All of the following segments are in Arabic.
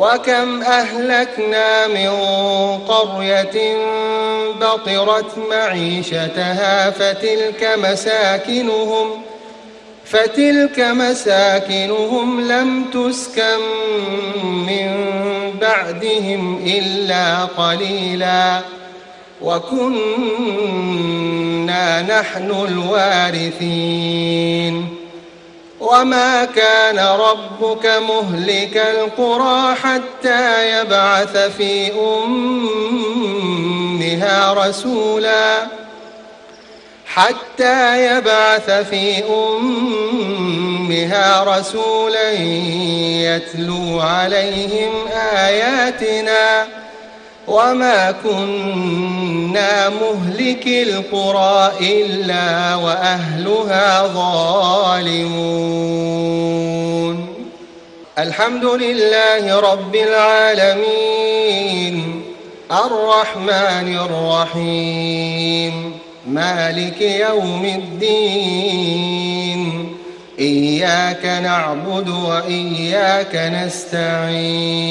وكم أهلكنا من قرية بطرت معيشتها فتلك مساكنهم فتلك مساكنهم لم تسكن من بعدهم إلا قليلا. وكنا نحن الوارثين. وما كان ربك مهلك القرى حتى يبعث في أمها رسولا. حتى يبعث في أمها رسولا يتلو عليهم آياتنا. وما كنا مهلك القرى إلا وأهلها ظالمون الحمد لله رب العالمين الرحمن الرحيم مالك يوم الدين إياك نعبد وإياك نستعين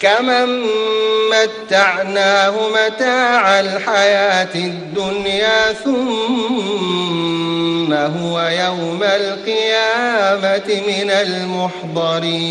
كمن متعناه متاع الحياة الدنيا ثم هو يوم القيامة من المحضرين